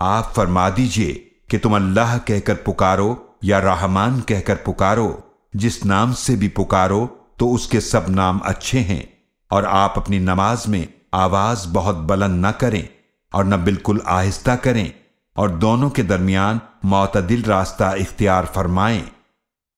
आप फरमा दीजिए कि तुम अल्लाह कहकर पुकारो या रहमान कहकर पुकारो। जिस नाम से भी पुकारो तो उसके सब नाम अच्छे हैं। और आप अपनी नमाज़ में आवाज़ बहुत बुलंद न करें और न बिल्कुल आहिस्ता करें और दोनों के दरमियान मोतदिल रास्ता इख्तियार फरमाएँ।